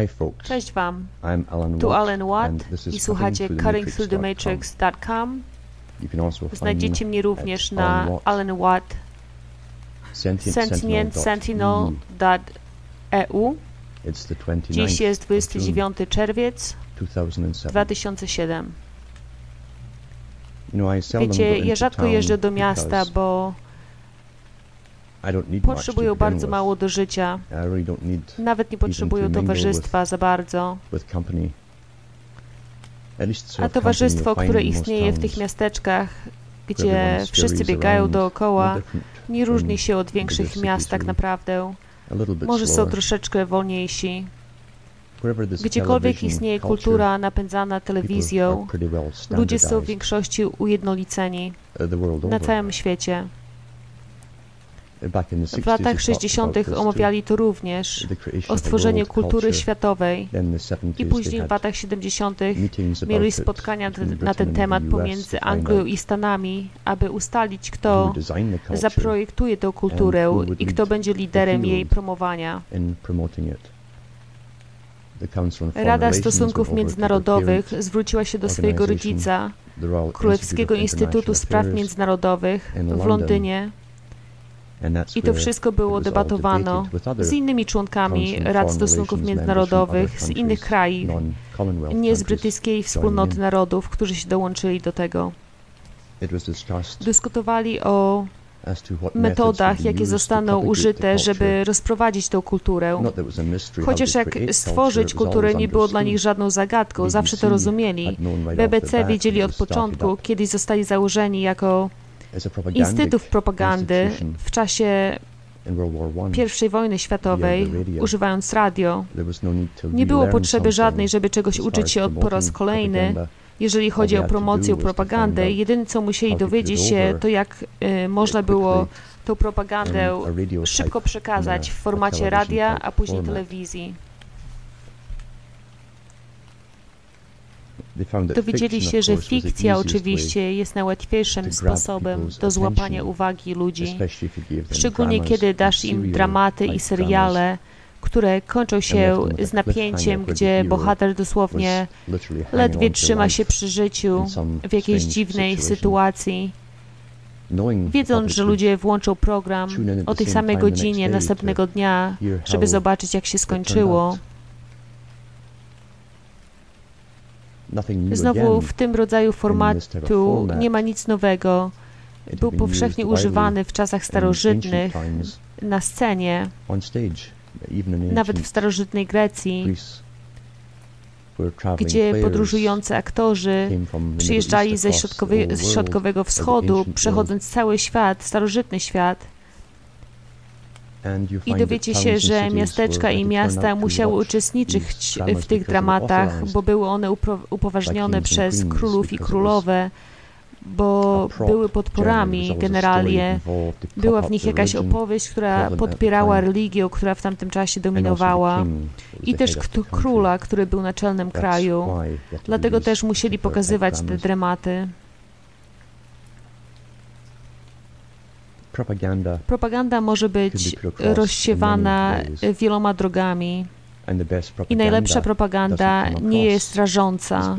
Hi folks, Cześć Wam, I'm Alan tu Watt, Alan Watt and this is i słuchacie cuttingthroughthematrix.com. Znajdziecie mnie również na Alan Watt, the 29th Dziś jest of June, 29 czerwiec 2007. 2007. You know, I seldom go Wiecie, ja rzadko jeżdżę do miasta, bo I don't need much to potrzebują bardzo mało do życia. Nawet nie potrzebują towarzystwa za bardzo. A towarzystwo, które istnieje w tych miasteczkach, gdzie wszyscy biegają dookoła, nie różni się od większych miast tak naprawdę. Może są troszeczkę wolniejsi. Gdziekolwiek istnieje kultura napędzana telewizją, ludzie są w większości ujednoliceni na całym świecie. W latach we talked 60. about this too, omawiali to również o stworzeniu kultury światowej Then in the 70s i później w latach 70. meetings about mieli spotkania na ten temat pomiędzy Anglią i Stanami, aby ustalić, kto zaprojektuje tę kulturę i kto będzie liderem jej promowania. Rada Stosunków Międzynarodowych zwróciła się do swojego rodzica, Królewskiego Instytutu Spraw Międzynarodowych w Londynie i to wszystko było debatowano z innymi członkami Rad Stosunków Międzynarodowych z innych krajów, nie z brytyjskiej wspólnoty narodów, którzy się dołączyli do tego. Dyskutowali o metodach, jakie zostaną użyte, żeby rozprowadzić tę kulturę. Chociaż jak stworzyć kulturę nie było dla nich żadną zagadką, zawsze to rozumieli. BBC wiedzieli od początku, kiedy zostali założeni jako Instytut Propagandy w czasie I. Wojny światowej, używając radio. No Nie było potrzeby żadnej, żeby czegoś uczyć się od po raz kolejny. Jeżeli chodzi o promocję out jedyne co musieli dowiedzieć się, to jak y, można było tą propagandę szybko przekazać w formacie radia, a później telewizji. They found that Dowiedzieli fiction, się, of że fikcja oczywiście jest najłatwiejszym sposobem do złapania uwagi ludzi, szczególnie kiedy dasz im dramaty i seriale, które kończą się z napięciem, gdzie bohater dosłownie ledwie trzyma się przy życiu w jakiejś dziwnej sytuacji, wiedząc, że ludzie włączą program o tej same samej godzinie następnego dnia, żeby zobaczyć, jak się skończyło. Znowu w tym rodzaju formatu format. nie ma nic nowego. Był powszechnie używany w czasach starożytnych na scenie, nawet w starożytnej Grecji, gdzie podróżujący aktorzy przyjeżdżali ze środkowego wschodu, przechodząc cały świat, starożytny świat. I dowiecie się, że miasteczka i miasta musiały uczestniczyć w tych dramatach, bo były one upoważnione przez królów i królowe, bo były podporami generalnie. Była w nich jakaś opowieść, która podpierała religię, która w tamtym czasie dominowała. I też króla, który był naczelnym kraju. Dlatego też musieli pokazywać te dramaty. Propaganda. Może być rozsiewana wieloma drogami. I najlepsza propaganda nie jest rażąca.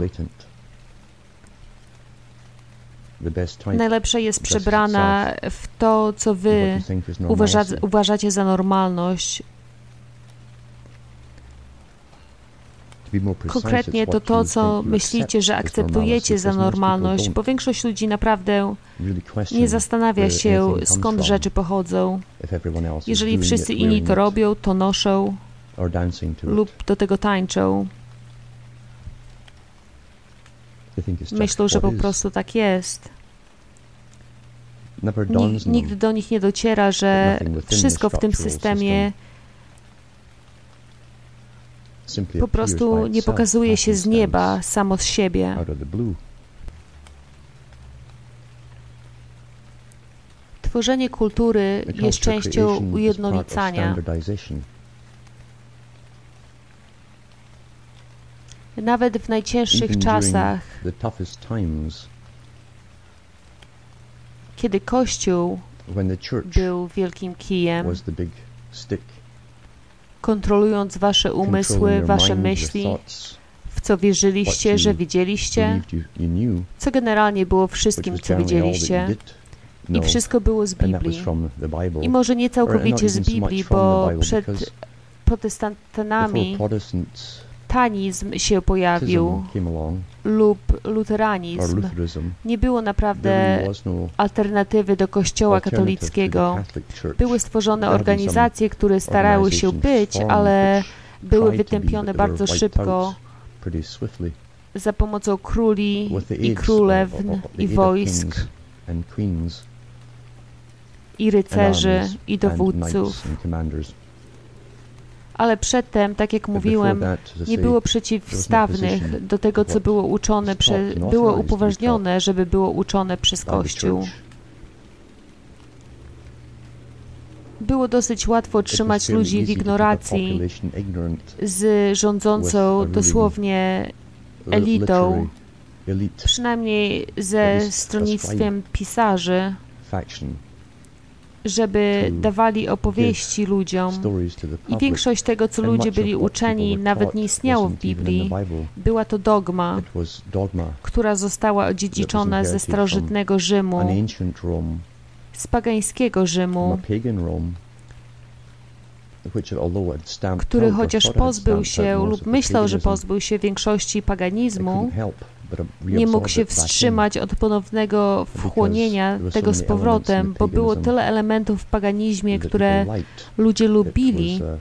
Najlepsza jest przebrana w to, co wy uważa, uważacie za normalność. To be more precise, Konkretnie to to, co myślicie, że akceptujecie za normalność, bo większość ludzi naprawdę nie zastanawia się, skąd rzeczy pochodzą. Jeżeli wszyscy inni to robią, to noszą lub do tego tańczą. Myślą, że po prostu tak jest. Them do nich nie dociera, że wszystko w tym systemie po prostu nie pokazuje się z nieba samo z siebie. Tworzenie kultury jest częścią ujednolicania. Nawet w najcięższych czasach, kiedy Kościół był wielkim kijem, was the big stick, kontrolując wasze umysły, wasze myśli, w co wierzyliście, że knew, co generalnie było wszystkim, co did I wszystko było z Biblii. I może nie całkowicie z Biblii, bo przed protestantami tanizm się pojawił lub luteranizm. Nie było naprawdę no alternatywy do kościoła katolickiego. Były stworzone organizacje, które starały się być, ale były wytępione bardzo szybko za pomocą króli i the i wojsk i rycerzy i dowódców. Ale przedtem, tak jak mówiłem, nie było no przeciwstawnych do tego, co było uczone, prze, and było upoważnione, żeby było uczone przez Kościół. Było dosyć łatwo trzymać ludzi w ignoracji z rządzącą dosłownie li- elitą, przynajmniej ze stronnictwem pisarzy, żeby dawali opowieści ludziom. I większość tego, co ludzie byli uczeni, nawet nie istniało w Biblii. Była to dogma, która została odziedziczona ze starożytnego Rzymu, z pagańskiego Rzymu, który chociaż pozbył się lub myślał, że pozbył się większości paganizmu, nie mógł się wstrzymać od ponownego wchłonienia tego z powrotem, bo było tyle elementów w paganizmie, które ludzie lubili. uh,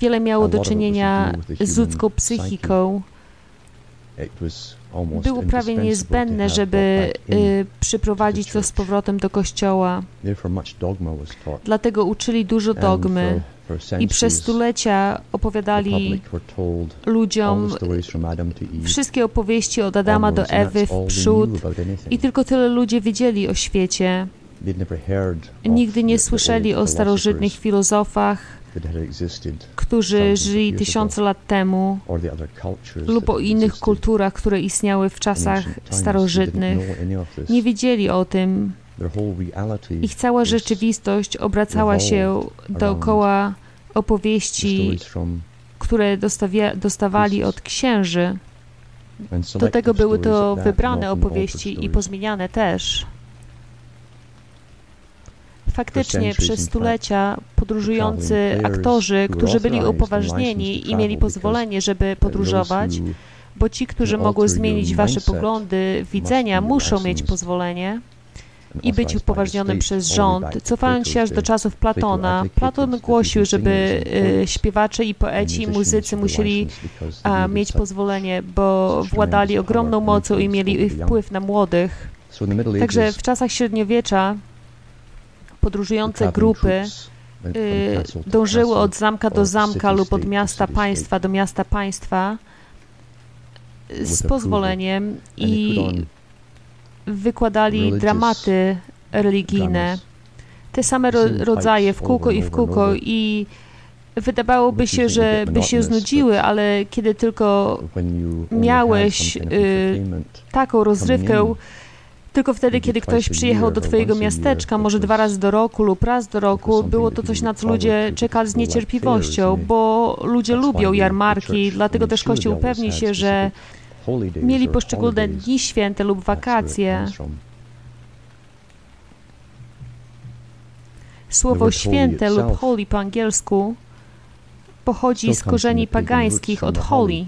Wiele miało do czynienia z ludzką psychiką. Było prawie niezbędne, żeby y, przyprowadzić to z powrotem do kościoła. Dlatego uczyli dużo dogmy. i przez stulecia opowiadali ludziom wszystkie opowieści od Adama do Ewy w przód i tylko tyle ludzie wiedzieli o świecie. Nigdy nie słyszeli o starożytnych filozofach, którzy żyli tysiące lat temu lub o innych kulturach, które istniały w czasach starożytnych. Nie wiedzieli o tym. Ich cała rzeczywistość obracała się dookoła opowieści, które dostawia, dostawali od księży. Do tego były to wybrane opowieści i pozmieniane też. Faktycznie przez stulecia podróżujący aktorzy, którzy byli upoważnieni i mieli pozwolenie, żeby podróżować, bo ci, którzy mogą zmienić wasze poglądy, widzenia, muszą mieć pozwolenie i być upoważnionym przez rząd. Cofając się aż do czasów Platona, Platon głosił, żeby y, śpiewacze i poeci i muzycy musieli mieć pozwolenie, bo władali ogromną mocą i mieli wpływ na młodych. Także w czasach średniowiecza podróżujące grupy y, dążyły od zamka do zamka lub od miasta państwa do miasta państwa z pozwoleniem i wykładali dramaty religijne. Te same ro rodzaje w kółko i w kółko i wydawałoby się, że by się znudziły, ale kiedy tylko miałeś, y, taką rozrywkę, tylko wtedy, kiedy ktoś przyjechał do twojego miasteczka, może dwa razy do roku lub raz do roku, było to coś, na co ludzie czekali z niecierpliwością, bo ludzie why lubią jarmarki, dlatego też Kościół upewni się, że mieli poszczególne dni święte lub wakacje. Słowo święte lub holy po angielsku pochodzi z korzeni pagańskich od holy.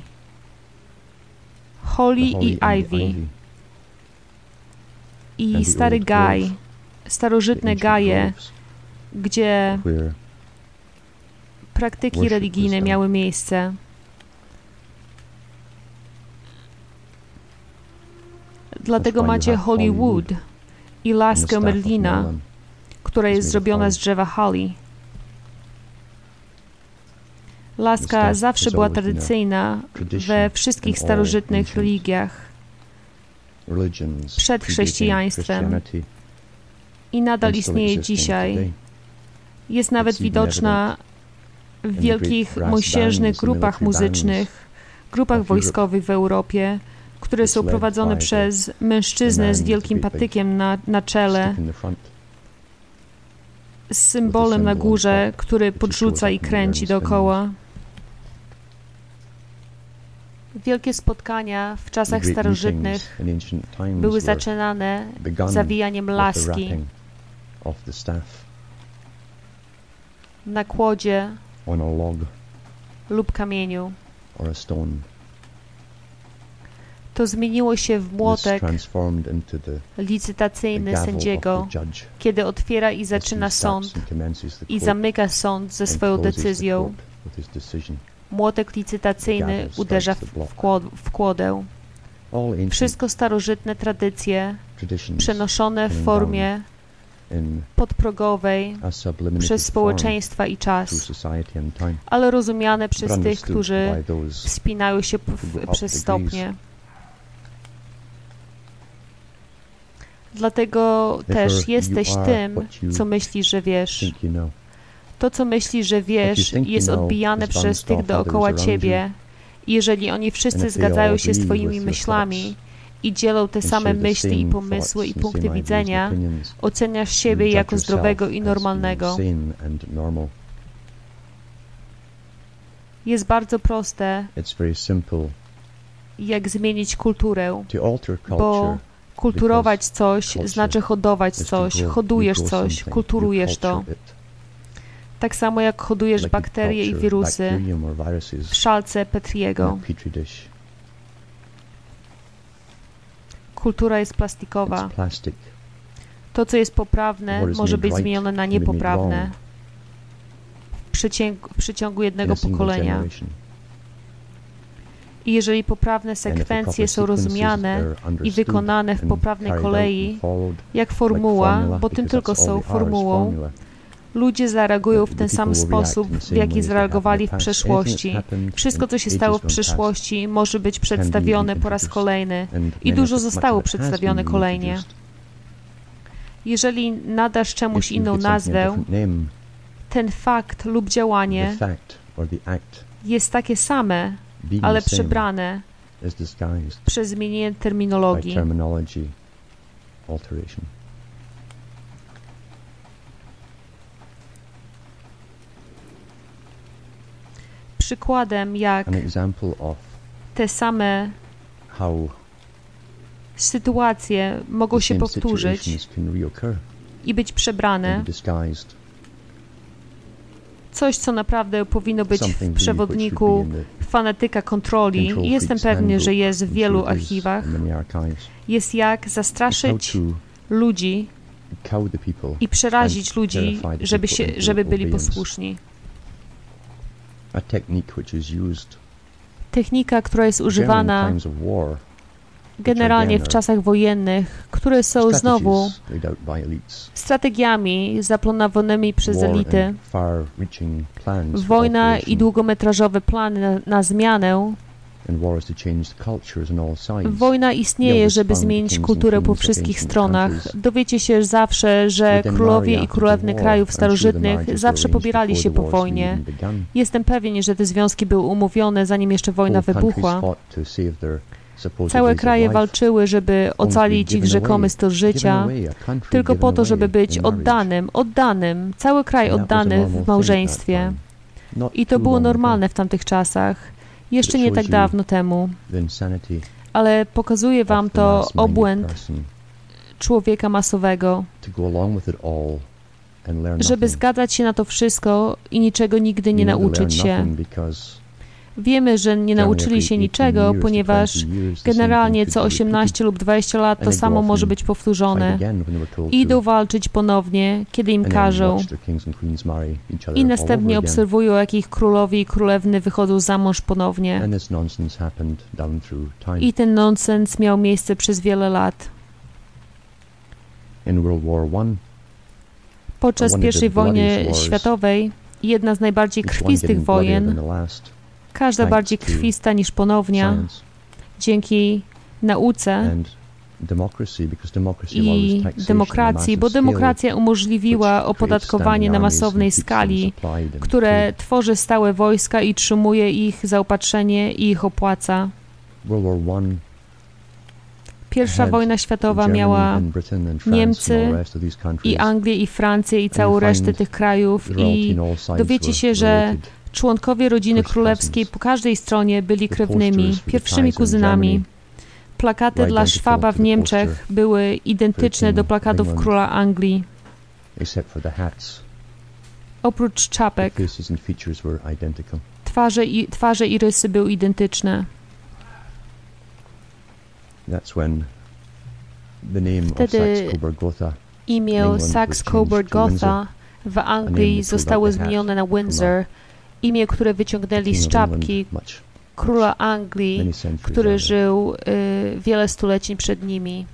holy. I ivy. I stary gaj, starożytne gaje, gdzie praktyki religijne miały miejsce. Dlatego macie Hollywood i laskę Merlina, Merlin która jest zrobiona z drzewa holly. Laska zawsze była tradycyjna we wszystkich starożytnych religiach przed chrześcijaństwem i nadal istnieje dzisiaj. Jest nawet widoczna w wielkich mosiężnych grupach muzycznych, grupach wojskowych w Europie, które są prowadzone przez mężczyznę z wielkim patykiem na, na czele, z symbolem na górze, który podrzuca i kręci dookoła. Wielkie spotkania w czasach starożytnych były zaczynane zawijaniem laski na kłodzie lub kamieniu. To zmieniło się w młotek licytacyjny sędziego, kiedy otwiera i zaczyna sąd i zamyka sąd ze swoją decyzją. Młotek licytacyjny uderza w, kłod- w kłodę. Wszystko starożytne tradycje przenoszone w formie podprogowej przez społeczeństwa i czas, ale rozumiane przez tych, którzy wspinają się przez stopnie. Dlatego też jesteś tym, co myślisz, że wiesz. To, co myślisz, że wiesz, jest odbijane przez tych dookoła ciebie. Jeżeli oni wszyscy zgadzają się z twoimi myślami i dzielą te same myśli i pomysły i punkty widzenia, oceniasz siebie jako zdrowego i normalnego. Jest bardzo proste, jak zmienić kulturę, bo kulturować coś znaczy hodować coś, hodujesz coś, kulturujesz to. Tak samo jak hodujesz bakterie i wirusy w szalce Petriego. Kultura jest plastikowa. To, co jest poprawne, może być zmienione na niepoprawne w przeciągu, jednego pokolenia. I jeżeli poprawne sekwencje są rozumiane i wykonane w poprawnej kolei, jak formuła, bo tym tylko są formułą. Ludzie zareagują w ten sam sposób, w jaki zareagowali w przeszłości. Wszystko, co się stało w przyszłości, może być przedstawione po raz kolejny. I dużo zostało przedstawione kolejnie. Jeżeli nadasz czemuś inną nazwę, ten fakt lub działanie jest takie same, ale przebrane przez zmienienie terminologii. Przykładem, jak te same sytuacje mogą się powtórzyć i być przebrane. Coś, co naprawdę powinno być w przewodniku fanatyka kontroli. i jestem pewny, że jest w wielu archiwach, jest jak zastraszyć ludzi i przerazić ludzi, żeby, się, żeby byli posłuszni. a technique which is used Technika, która jest używana generalnie w czasach wojennych, które są znowu strategiami zaplanowanymi przez elity. Wojna i długometrażowe plany na, na zmianę. Wojna istnieje, żeby zmienić kulturę po wszystkich stronach. Dowiecie się zawsze, że królowie i królewny krajów starożytnych zawsze pobierali się po wojnie. Jestem pewien, że te związki były umówione, zanim jeszcze wojna wybuchła. Całe kraje walczyły, żeby ocalić ich rzekomy styl życia, tylko po to, żeby być oddanym, oddanym, cały kraj oddany w małżeństwie. I to było normalne w tamtych czasach, jeszcze nie tak dawno temu. Ale pokazuje wam to obłęd człowieka masowego, żeby zgadzać się na to wszystko i niczego nigdy nie nauczyć się. Wiemy, że nie nauczyli się 18 niczego, ponieważ 20 years the same generalnie co could be repeated. 18 lub 20 lat to samo może być powtórzone. Idą walczyć ponownie, kiedy im każą. I następnie obserwują, jak ich królowie i królewny wychodzą za mąż ponownie. I ten nonsens miał miejsce przez wiele lat. Podczas I wojny światowej, jedna z najbardziej krwistych wojen, każda bardziej krwista niż ponownia, dzięki nauce i demokracji, bo demokracja umożliwiła opodatkowanie na masownej skali, które tworzy stałe wojska i trzymuje ich zaopatrzenie i ich opłaca. Pierwsza wojna światowa miała Niemcy i Anglię, i Francję, i całą resztę tych krajów i dowiecie się, że Członkowie rodziny królewskiej po każdej stronie byli krewnymi, pierwszymi kuzynami. Plakaty dla Szwaba w Niemczech były identyczne do plakatów króla Anglii. Oprócz czapek, twarze i, twarze i rysy były identyczne. Wtedy Saxe-Coburg-Gotha Imię England was Saxe changed Coburg to Windsor. Gotha w Anglii zostało zmienione na Windsor. Imię, które wyciągnęli z czapki króla Anglii, który żył y, wiele stuleci przed nimi.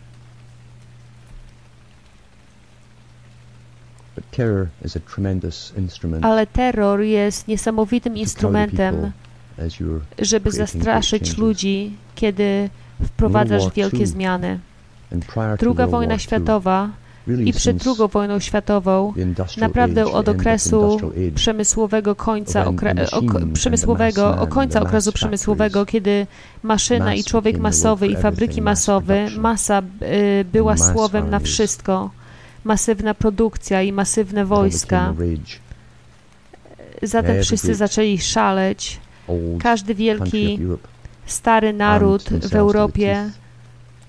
Ale terror jest niesamowitym instrumentem, żeby zastraszyć ludzi, kiedy wprowadzasz War wielkie zmiany. Druga wojna światowa i przed II wojną światową naprawdę od okresu przemysłowego końca, okre, ok, przemysłowego, o końca okresu przemysłowego, kiedy maszyna i człowiek masowy i fabryki masowe, masa y, była słowem na wszystko. Masywna produkcja i masywne wojska. Zatem wszyscy zaczęli szaleć. Każdy wielki, stary naród w Europie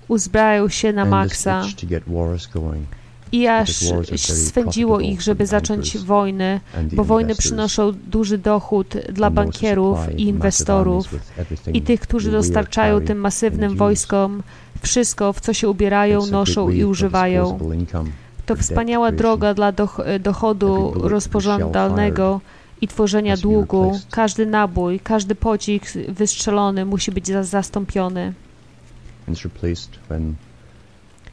uzbrajał się na maksa i aż swędziło ich, żeby zacząć wojny, bo wojny przynoszą duży dochód dla bankierów i inwestorów i tych, którzy dostarczają tym masywnym wojskom wszystko, w co się ubierają, noszą i używają. To wspaniała droga dla doch dochodu rozporządalnego i tworzenia długu. Każdy nabój, każdy pocisk wystrzelony musi być za zastąpiony.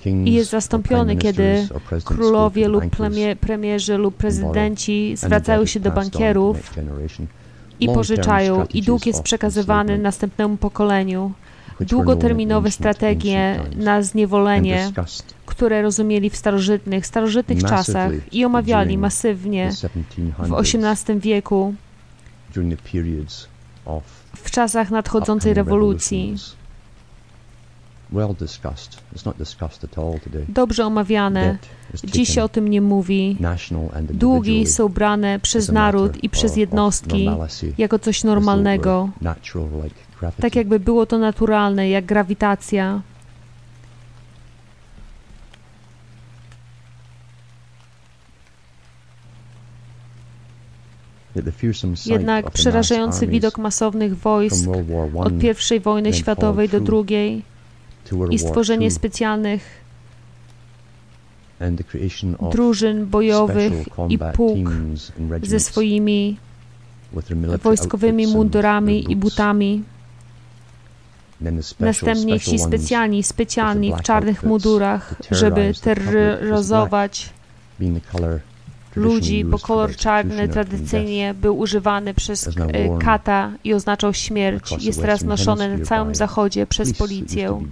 I jest zastąpiony, kiedy Królowie lub premierzy lub prezydenci zwracają się do bankierów i pożyczają, i dług jest przekazywany następnemu pokoleniu. Długoterminowe strategie na zniewolenie, które rozumieli w starożytnych, starożytnych czasach i omawiali masywnie the 1700s, w XVIII wieku, w czasach nadchodzącej rewolucji. Dobrze omawiane. Dziś się o tym nie mówi. Długi są brane przez naród i przez jednostki jako coś normalnego, tak jakby było to naturalne, jak grawitacja. Jednak przerażający widok masownych wojsk od I wojny światowej do II i stworzenie specjalnych drużyn bojowych i pułk ze swoimi wojskowymi mundurami i butami. Następnie ci specjalni, specjalni w czarnych mundurach, żeby terroryzować ludzi, bo kolor czarny tradycyjnie był używany przez e, kata i oznaczał śmierć. Jest teraz noszony na całym zachodzie przez policję.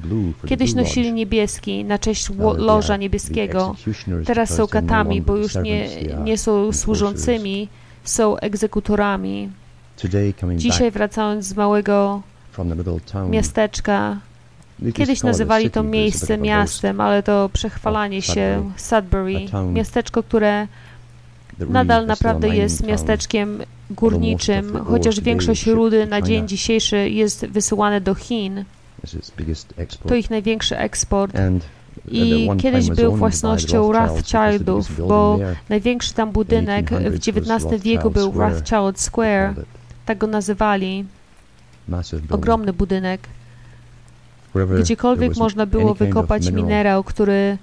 Kiedyś nosili niebieski na cześć loża niebieskiego. Teraz są katami, bo już nie, nie są służącymi, są egzekutorami. Dzisiaj wracając z małego miasteczka, kiedyś nazywali to miejsce miastem, ale to przechwalanie się Sudbury, miasteczko, które nadal naprawdę jest miasteczkiem górniczym, chociaż większość rudy na dzień dzisiejszy jest wysyłane do Chin. To ich największy eksport. I kiedyś był własnością Rothschildów, bo największy tam budynek w 1800s XIX wieku był Rothschild Square, tak go nazywali. Ogromny budynek. Gdziekolwiek można było wykopać mineral minerał, który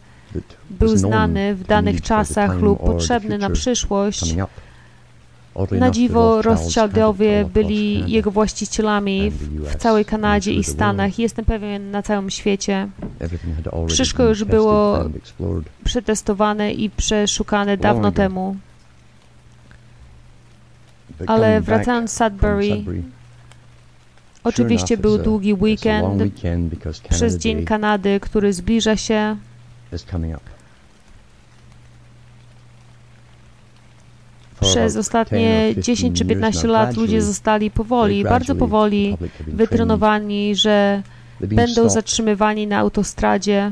był znany w danych czasach lub potrzebny na przyszłość. Na dziwo Rothschildowie byli jego właścicielami w, całej Kanadzie i Stanach. Jestem pewien na całym świecie. Wszystko już było. Przetestowane i przeszukane dawno temu. Ale wracając z Sudbury, oczywiście był długi weekend przez Dzień Kanady, który zbliża się. Is coming up. Przez ostatnie 10 or 10 czy 15 15 years lat ludzie zostali powoli, bardzo powoli wytrenowani, że będą zatrzymywani na autostradzie.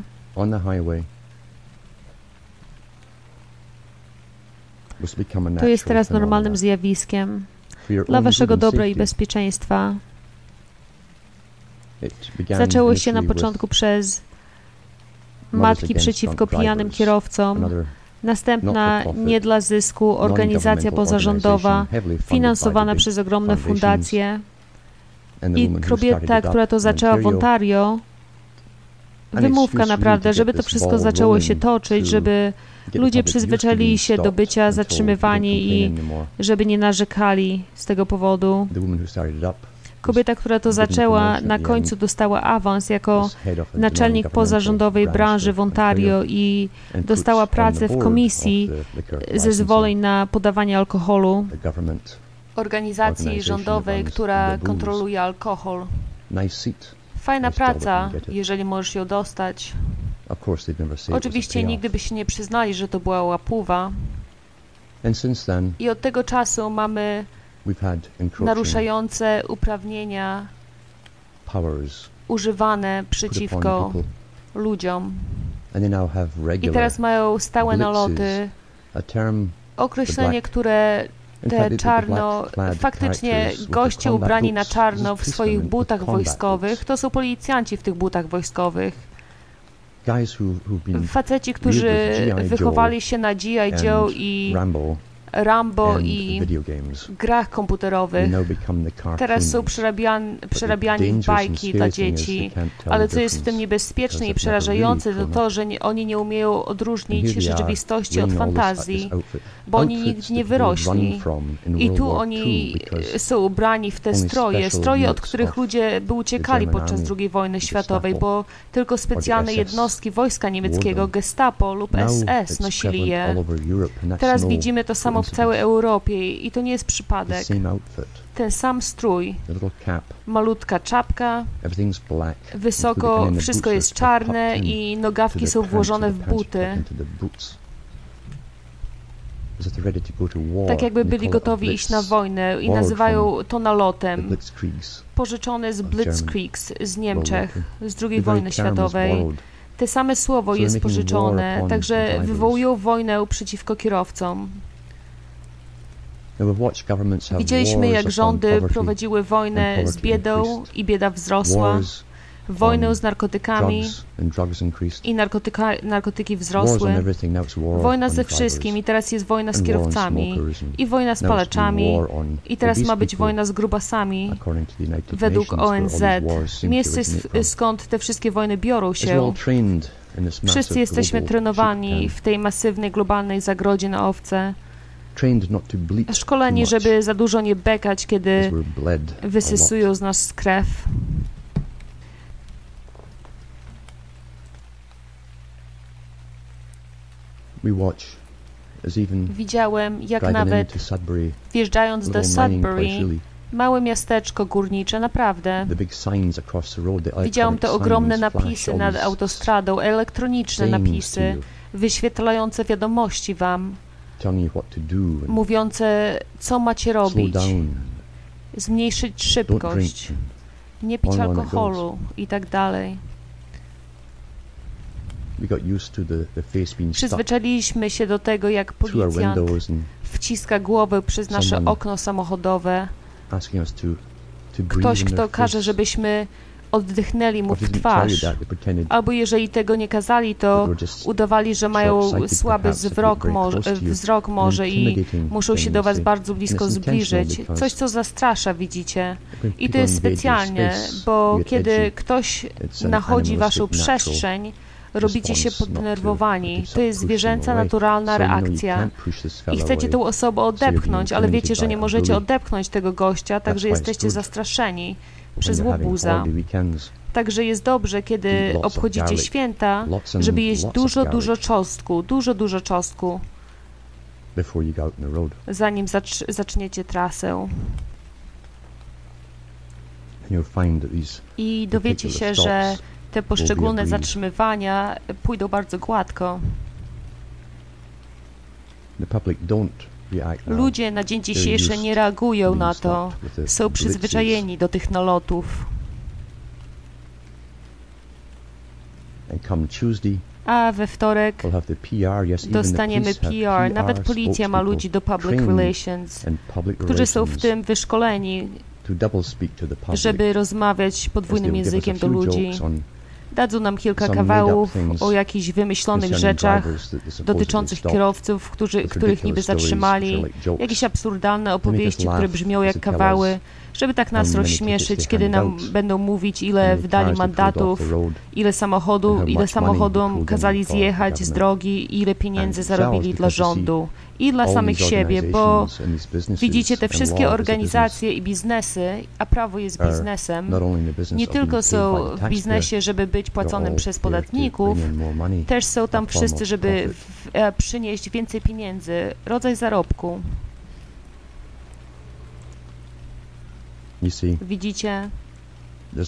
To jest teraz normalnym zjawiskiem. Dla waszego dobra i bezpieczeństwa. Zaczęło się na początku przez matki przeciwko pijanym kierowcom, następna nie dla zysku organizacja pozarządowa, finansowana przez ogromne fundacje. i kobieta, która to zaczęła w Ontario, wymówka naprawdę, żeby to wszystko zaczęło się toczyć, to żeby ludzie przyzwyczaili się do bycia and told, "You don't zatrzymywani i anymore." żeby nie narzekali z tego powodu. Kobieta, która to zaczęła, na końcu dostała awans jako naczelnik pozarządowej branży w Ontario i dostała pracę w komisji zezwoleń na podawanie alkoholu. Organizacji rządowej, która kontroluje alkohol. Fajna praca, jeżeli możesz ją dostać. Oczywiście nigdy by się nie przyznali, że to była łapuwa. I od tego czasu mamy naruszające uprawnienia używane przeciwko ludziom. I teraz mają stałe naloty, określenie, które te czarno, faktycznie goście ubrani na czarno w swoich butach wojskowych, to są policjanci w tych butach wojskowych. Faceci, którzy wychowali się na G.I. Joe i Rambo i grach komputerowych. Teraz są przerabiani, w bajki dla dzieci. Ale co jest w tym niebezpieczne i przerażające, to to, że nie, oni nie umieją odróżnić rzeczywistości od fantazji, bo oni nigdy nie wyrośli. I tu oni są ubrani w te stroje, stroje, od których ludzie by uciekali podczas II wojny światowej, bo tylko specjalne jednostki wojska niemieckiego. Gestapo lub SS nosili je. Teraz widzimy to samo w całej. Europie i to nie jest przypadek. Ten sam strój, malutka czapka, wysoko, wszystko jest czarne i nogawki są włożone w buty. Tak jakby byli gotowi iść na wojnę i nazywają to nalotem, pożyczone z Blitzkriegs z Niemczech z II wojny światowej. Te same słowo jest pożyczone, także wywołują wojnę przeciwko kierowcom. Widzieliśmy, jak rządy prowadziły wojnę z biedą i bieda wzrosła, wojnę z narkotykami i narkotyka, narkotyki wzrosły. Wojna ze wszystkim i teraz jest wojna z kierowcami i wojna z palaczami i teraz ma być wojna z grubasami. według ONZ. Miejsce, skąd te wszystkie wojny biorą się. Wszyscy jesteśmy trenowani w tej masywnej globalnej zagrodzie na owce, szkoleni, żeby za dużo nie bekać, kiedy wysysują z nas krew. Widziałem, jak nawet wjeżdżając do Sudbury, małe miasteczko górnicze, naprawdę. electronic te ogromne napisy nad autostradą, elektroniczne napisy, wyświetlające wiadomości wam, mówiące, co macie robić, zmniejszyć szybkość, nie pić alkoholu i tak dalej. Przyzwyczailiśmy się do tego, jak policjant wciska głowę przez nasze okno samochodowe. Ktoś, kto każe, żebyśmy oddychnęli mu w twarz. Albo jeżeli tego nie kazali, to udawali, że mają słaby very może, wzrok może i muszą się do was bardzo blisko zbliżyć. Coś, co zastrasza, widzicie. I to jest specjalnie, bo kiedy ktoś nachodzi waszą przestrzeń, robicie się poddenerwowani. to jest zwierzęca, naturalna reakcja. I chcecie tą osobę odepchnąć, ale wiecie, że nie możecie odepchnąć tego gościa, także jesteście zastraszeni przez łobuza. Także jest dobrze, kiedy obchodzicie święta, żeby jeść dużo, dużo czosnku, dużo, dużo czosnku, zanim zacz zaczniecie trasę. I dowiecie się, że te poszczególne zatrzymywania pójdą bardzo gładko. the public don't. Ludzie na dzień dzisiejszy nie reagują na to. Są przyzwyczajeni do tych Tuesday, A we wtorek dostaniemy PR. Nawet policja ma ludzi do public relations, którzy są w tym wyszkoleni, żeby rozmawiać podwójnym językiem do ludzi. Dadzą nam kilka kawałów o jakichś wymyślonych rzeczach dotyczących kierowców, którzy, których niby zatrzymali, jakieś absurdalne opowieści, które brzmią jak kawały, żeby tak nas rozśmieszyć, kiedy nam będą mówić, ile wydali mandatów, ile how ile samochodom kazali zjechać z drogi, ile pieniędzy zarobili dla rządu i dla samych siebie, bo widzicie te wszystkie organizacje i biznesy, a prawo jest biznesem, nie tylko są w biznesie, żeby być płaconym przez podatników, też są tam wszyscy, żeby e, przynieść więcej pieniędzy, rodzaj zarobku. Widzicie,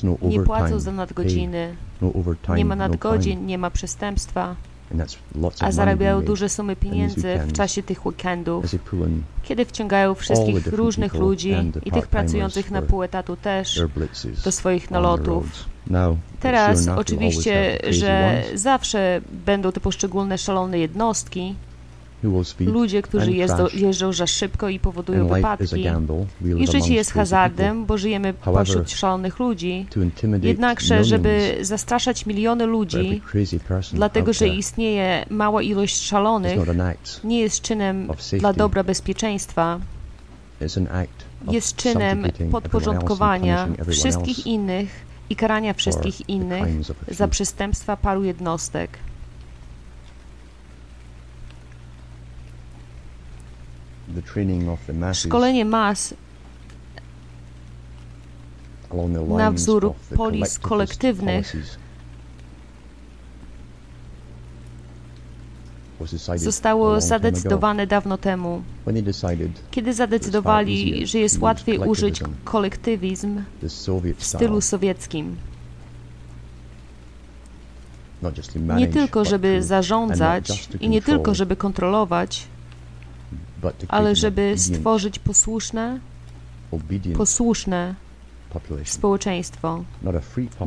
no nie płacą za nadgodziny, no nie ma no nadgodzin, nie ma przestępstwa, a zarabiają duże sumy pieniędzy w czasie tych weekendów, kiedy wciągają wszystkich różnych ludzi i tych pracujących na pół etatu też do swoich nalotów. Teraz oczywiście, że zawsze będą te poszczególne szalone jednostki, ludzie, którzy jeżdżą, jeżdżą za szybko i powodują wypadki. I życie jest hazardem, bo żyjemy pośród szalonych ludzi. Jednakże, żeby zastraszać miliony ludzi, dlatego że istnieje mała ilość szalonych, nie jest czynem dla dobra bezpieczeństwa. Jest czynem podporządkowania wszystkich innych i karania wszystkich innych za przestępstwa paru jednostek. The training of the masses Szkolenie mas na wzór polis kolektywnych zostało zadecydowane dawno temu, kiedy zadecydowali, że jest łatwiej użyć kolektywizm w stylu sowieckim. Nie tylko, żeby zarządzać i nie tylko, żeby kontrolować, ale żeby stworzyć posłuszne, posłuszne społeczeństwo.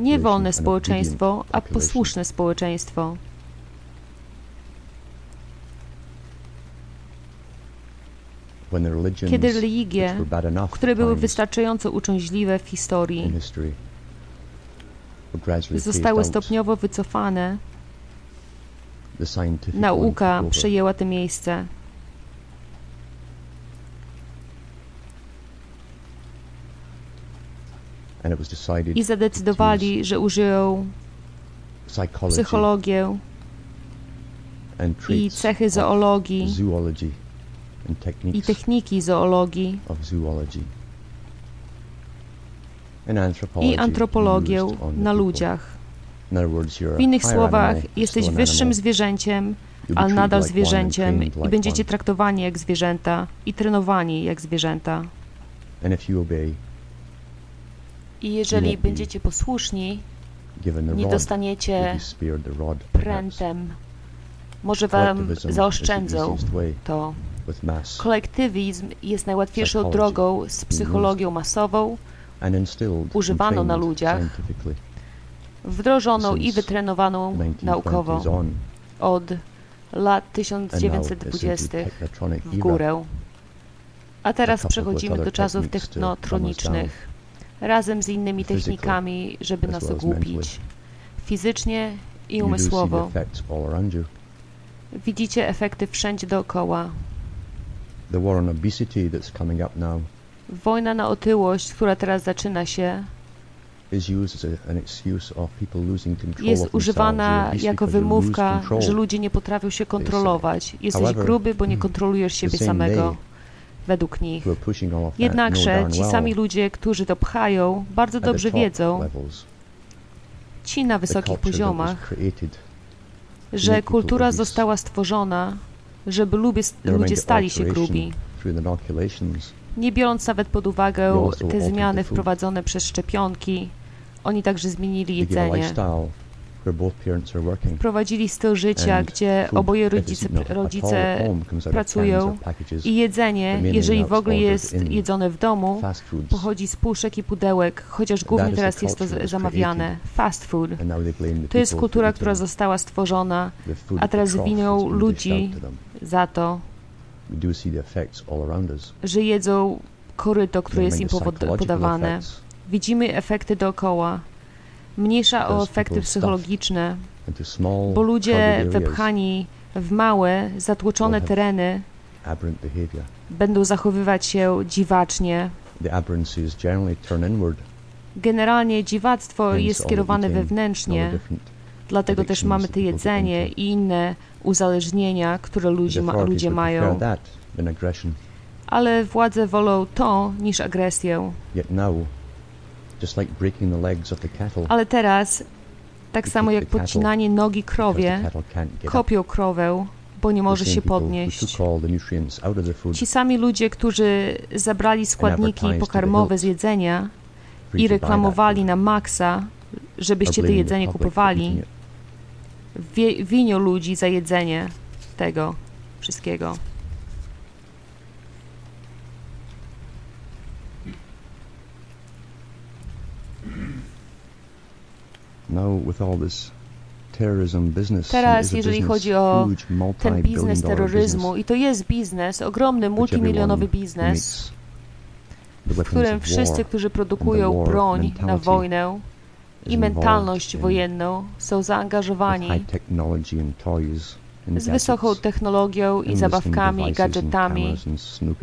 Nie wolne społeczeństwo, a posłuszne społeczeństwo. Kiedy religie, które były wystarczająco uciążliwe w historii, zostały stopniowo wycofane, nauka przejęła te miejsce. And it was decided I zadecydowali, że użyją psychologię i cechy zoologii i techniki zoologii i antropologię na ludziach. W innych słowach, jesteś wyższym zwierzęciem, ale nadal zwierzęciem i będziecie traktowani jak zwierzęta i trenowani jak zwierzęta. I jeżeli będziecie posłuszni, nie dostaniecie prętem, może wam zaoszczędzą to. Kolektywizm jest najłatwiejszą drogą z psychologią masową, używaną na ludziach, wdrożoną i wytrenowaną 1920s naukowo od lat and now it's into 1920 technotronic w górę. A teraz przechodzimy do czasów technotronicznych, razem z innymi technikami, żeby as nas ogłupić, fizycznie i umysłowo. Widzicie efekty wszędzie dookoła. Wojna na otyłość, która teraz zaczyna się, jest używana jako wymówka, że ludzie nie potrafią się kontrolować. Jesteś gruby, bo nie kontrolujesz siebie same samego, według nich. Jednakże ci sami ludzie, którzy to pchają, bardzo dobrze wiedzą, ci na wysokich poziomach, że kultura została stworzona, żeby ludzie, stali się grubi. Nie biorąc nawet pod uwagę te zmiany wprowadzone przez szczepionki, oni także zmienili jedzenie. Prowadzili styl życia, gdzie oboje rodzice, rodzice pracują i jedzenie, jeżeli w ogóle jest jedzone w domu, pochodzi z puszek i pudełek, chociaż głównie teraz jest to zamawiane. Fast food. To jest kultura, która została stworzona a teraz winią ludzi za to, że jedzą koryto, które jest im podawane. Widzimy efekty dookoła. Mniejsza o efekty psychologiczne, bo ludzie wepchani w małe, zatłoczone tereny będą zachowywać się dziwacznie. Generalnie dziwactwo jest skierowane wewnętrznie, different. dlatego też mamy te jedzenie i inne uzależnienia, które ludzie, ma, ludzie mają. Ale władze wolą to niż agresję. Ale teraz, tak samo jak podcinanie nogi krowie, kopią krowę, bo nie może się podnieść. Ci sami ludzie, którzy zabrali składniki pokarmowe z jedzenia i reklamowali na maksa, żebyście to jedzenie kupowali, winią ludzi za jedzenie tego wszystkiego. Teraz, jeżeli chodzi o Ten biznes terroryzmu, i to jest biznes, ogromny, multimilionowy biznes, w którym wszyscy, którzy produkują broń na wojnę i mentalność wojenną, są zaangażowani z wysoką technologią i zabawkami, i gadżetami,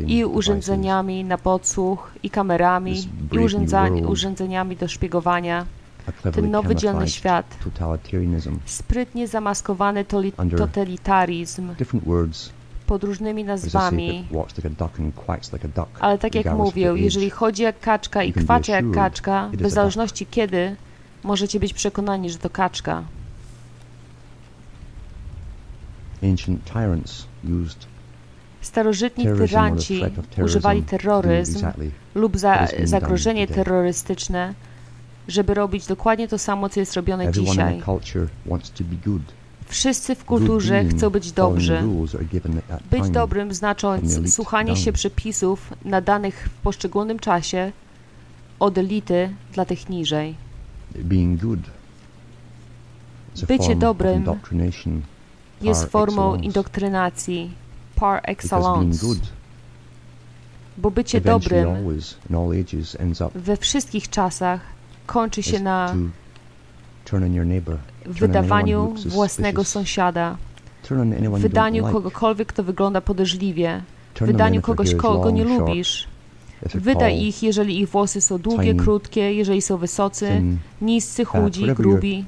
i urządzeniami na podsłuch, i kamerami, i urządzeniami do szpiegowania. Cleverly Ten nowy dzielny świat, sprytnie zamaskowany totalitaryzm. pod różnymi nazwami. Ale tak jak mówię, jeżeli chodzi jak kaczka i kwacze jak kaczka, bez zależności kiedy, możecie być przekonani, że to kaczka. Starożytni tyranci używali terroryzm lub za, zagrożenie terrorystyczne, żeby robić dokładnie to samo, co jest robione dzisiaj. Wszyscy w kulturze chcą być dobrzy. Być dobrym znacząc słuchanie się przepisów nadanych w poszczególnym czasie od elity dla tych niżej. Bycie dobrym Jest formą indoktrynacji par excellence, bo bycie dobrym we wszystkich czasach kończy się na wydawaniu własnego sąsiada, wydaniu kogokolwiek, kto wygląda podejrzliwie, wydaniu kogoś, kogo nie lubisz. Wydaj ich, jeżeli ich włosy są długie, krótkie, jeżeli są wysocy, niscy, chudzi, grubi.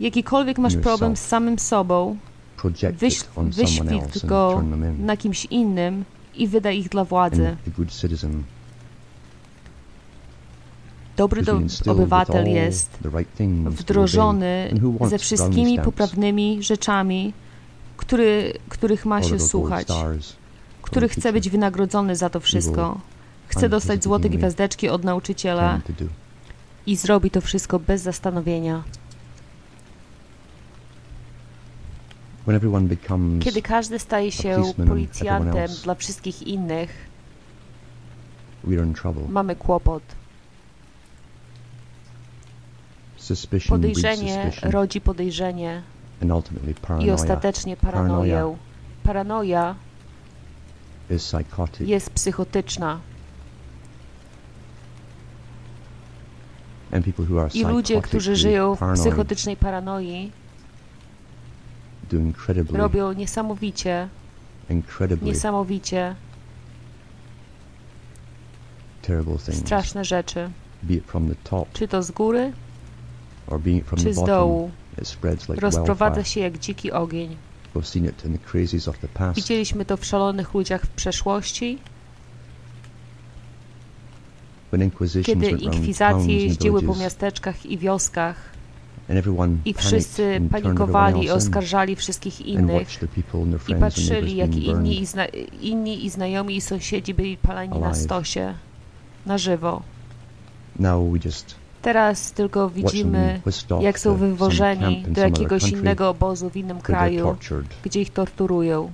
Jakikolwiek masz problem z samym sobą, wyświt go na kimś innym i wydaj ich dla władzy. And the good citizen Dobry do, obywatel jest wdrożony ze wszystkimi poprawnymi rzeczami, który, których ma się słuchać, który chce być wynagrodzony za to wszystko. Chce dostać złote gwiazdeczki od nauczyciela i zrobi to wszystko bez zastanowienia. Kiedy każdy staje się policjantem dla wszystkich innych, mamy kłopot. Podejrzenie rodzi podejrzenie i ostatecznie paranoję. Paranoja jest psychotyczna. I ludzie, którzy żyją w psychotycznej paranoi, robią niesamowicie, niesamowicie straszne rzeczy. Czy to z góry, or being it from czy z dołu. Rozprowadza się jak dziki ogień. Widzieliśmy to w szalonych ludziach w przeszłości, kiedy inkwizacje jeździły po miasteczkach i wioskach i wszyscy panikowali i oskarżali wszystkich innych i patrzyli, jak inni i, zna inni i znajomi i sąsiedzi byli paleni na stosie, na żywo. Teraz tylko widzimy, jak są wywożeni do jakiegoś innego obozu w innym kraju, gdzie ich torturują.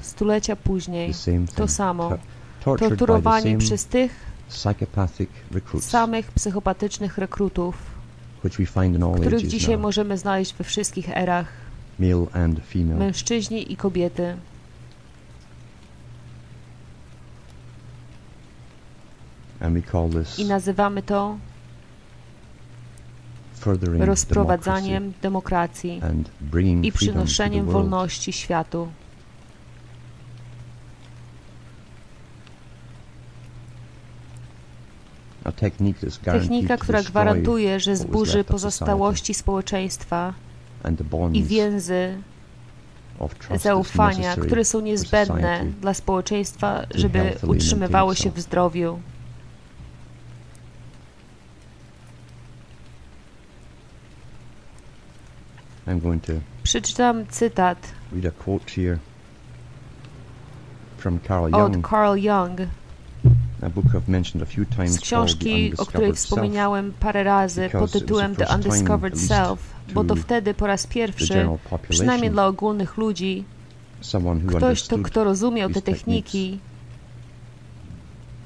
Stulecia później to samo. Torturowani przez tych samych psychopatycznych rekrutów, których dzisiaj możemy znaleźć we wszystkich erach, mężczyźni i kobiety. And we call this I nazywamy to rozprowadzaniem demokracji i przynoszeniem wolności światu. Technika, która gwarantuje, że zburzy pozostałości społeczeństwa i więzy zaufania, które są niezbędne dla społeczeństwa, żeby utrzymywało się w zdrowiu. I'm going to Przeczytam cytat read a quote here from Carl od Jung, Carl Jung a book I've mentioned a few times z called The książki, o której Undiscovered Self. wspomniałem parę razy because pod it was the tytułem The first time, Undiscovered at least, Self, bo to to wtedy po raz The pierwszy, general przynajmniej population, dla ogólnych ludzi, someone who ktoś, to, understood kto rozumiał te techniki,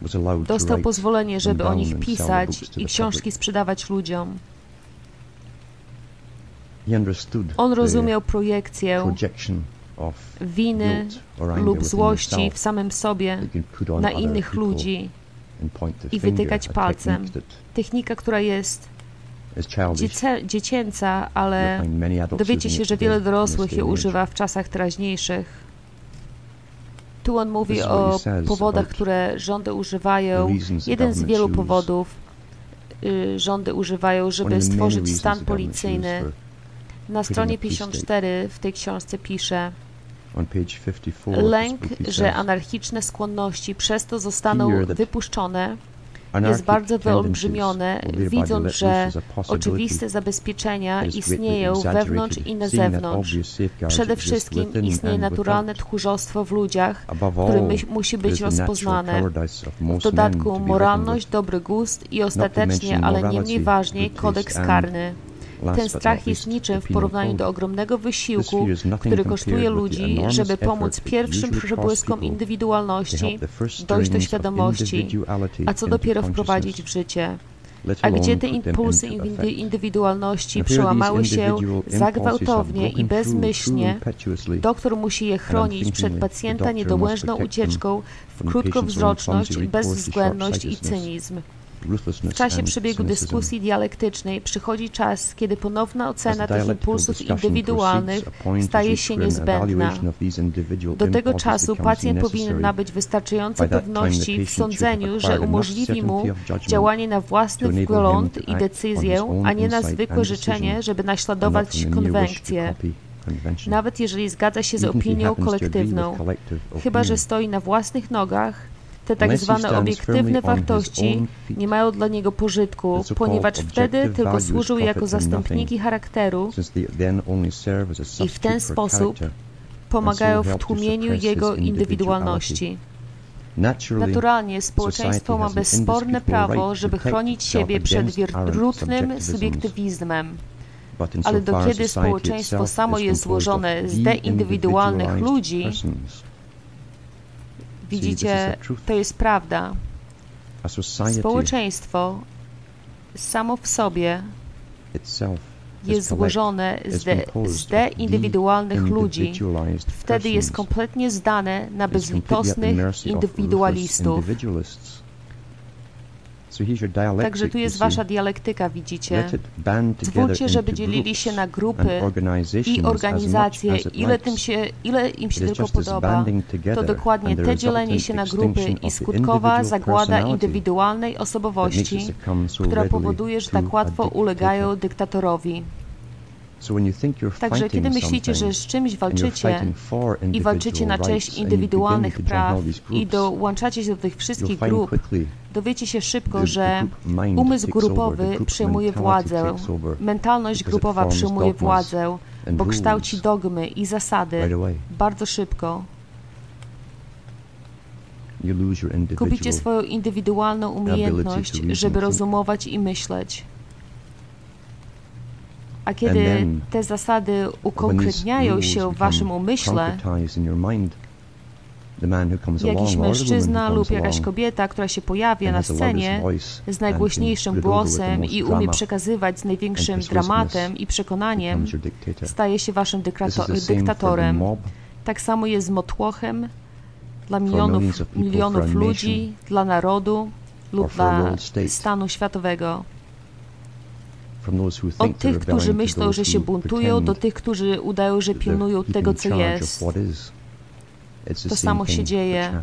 was allowed to dostał write pozwolenie, żeby o nich pisać i książki sprzedawać ludziom. On rozumiał projekcję winy lub złości w samym sobie na innych ludzi. i wytykać palcem. Technika, która jest dziecięca, ale dowiecie się, że wiele dorosłych je używa w czasach teraźniejszych. Tu on mówi o powodach, które rządy używają. Jeden z wielu powodów y, rządy używają, żeby stworzyć stan policyjny. Na stronie a police state. 54 w tej książce pisze on page 54 of this Lęk, że anarchiczne skłonności przez to zostaną wypuszczone, "Anarchic jest bardzo wyolbrzymione, widząc, że Oczywiste zabezpieczenia istnieją wewnątrz i na zewnątrz. Przede wszystkim istnieje naturalne tchórzostwo w ludziach, które musi być rozpoznane. W dodatku moralność, dobry gust i ostatecznie, ale nie mniej ważniej, good kodeks karny. Ten strach jest niczym w porównaniu do ogromnego wysiłku, który kosztuje ludzi, żeby pomóc pierwszym przebłyskom indywidualności dojść do świadomości, a co dopiero wprowadzić w życie. A gdzie te impulsy indywidualności przełamały się individual impulses za have gwałtownie i bezmyślnie, doktor musi je chronić przed pacjenta them ucieczką w krótkowzroczność, bezwzględność i cynizm. W czasie przebiegu dyskusji dialektycznej przychodzi czas, kiedy ponowna ocena tych impulsów indywidualnych staje się niezbędna. Do tego czasu pacjent powinien nabyć wystarczająco By that time, the pewności w sądzeniu, że umożliwi mu działanie na własny wgląd i decyzję, a nie na zwykłe życzenie, żeby naśladować konwencję, nawet jeżeli zgadza się z opinią kolektywną. Chyba, że stoi na własnych nogach, te tak zwane obiektywne wartości nie mają dla niego pożytku, ponieważ wtedy tylko profit jako zastępniki charakteru, i w ten sposób pomagają w tłumieniu jego indywidualności. Naturalnie społeczeństwo ma bezsporne prawo, żeby chronić siebie przed wierutnym subiektywizmem. ale do kiedy społeczeństwo samo jest złożone z deindywidualnych ludzi, Widzicie, to jest prawda. Społeczeństwo samo w sobie jest złożone z, de, z deindywidualnych ludzi. Wtedy jest kompletnie zdane na bezlitosnych indywidualistów. Także tu jest wasza dialektyka, widzicie. Zwólcie, żeby dzielili się na grupy i organizacje, ile, tym się, ile im się tylko podoba. To dokładnie te dzielenie się na grupy i skutkowa zagłada indywidualnej osobowości, która powoduje, że tak łatwo ulegają dyktatorowi. Także kiedy myślicie, że z czymś walczycie i walczycie na cześć indywidualnych praw i dołączacie się do tych wszystkich grup, dowiecie się szybko, że umysł grupowy przejmuje władzę, mentalność grupowa dogmas władzę, bo kształci dogmy i zasady bardzo szybko. Gubicie individual swoją indywidualną umiejętność, żeby rozumować i myśleć. A kiedy te zasady ukonkretniają się w waszym umyśle, jakiś mężczyzna lub jakaś kobieta, która się pojawia na scenie z najgłośniejszym głosem i umie przekazywać z największym dramatem i przekonaniem, staje się waszym dyktatorem. Tak samo jest z motłochem dla milionów, milionów ludzi, dla narodu lub dla stanu światowego. Od tych, którzy myślą, że się buntują, do tych, którzy udają, że pilnują tego, co jest. To samo się dzieje.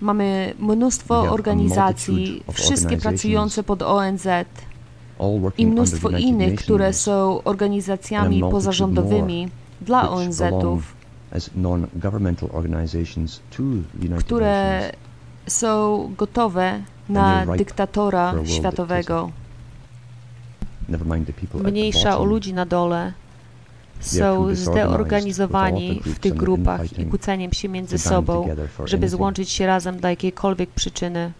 Mamy mnóstwo organizacji, wszystkie pracujące pod ONZ i mnóstwo innych, które są organizacjami pozarządowymi dla ONZ-ów, które są gotowe na dyktatora światowego. Never mind the people at the Mniejsza o ludzi na dole. Są zdeorganizowani w tych grupach i kłóceniem się między sobą, żeby złączyć się razem dla jakiejkolwiek przyczyny.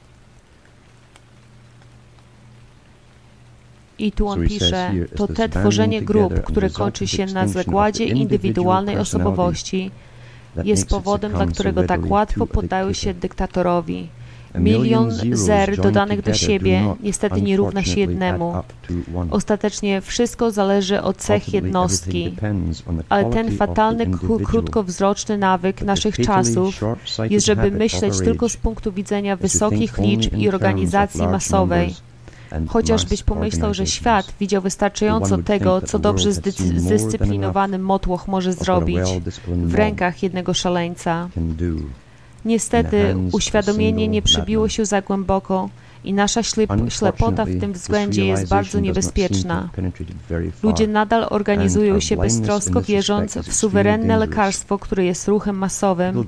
I tu on pisze, to te tworzenie grup, które kończy się na zagładzie indywidualnej osobowości, jest powodem, dla którego tak łatwo poddają się dyktatorowi. Milion zer dodanych do siebie niestety nie równa się jednemu. Ostatecznie wszystko zależy od cech jednostki. Ale ten fatalny, krótkowzroczny nawyk naszych czasów jest, żeby myśleć tylko z punktu widzenia wysokich liczb i organizacji masowej. Chociaż byś pomyślał, że świat widział wystarczająco tego, co dobrze zdyscyplinowany motłoch może zrobić w rękach jednego szaleńca. Niestety uświadomienie nie przybiło się za głęboko i nasza ślep- ślepota w tym względzie jest bardzo niebezpieczna. Ludzie nadal organizują się beztrosko wierząc w suwerenne lekarstwo, które jest ruchem masowym,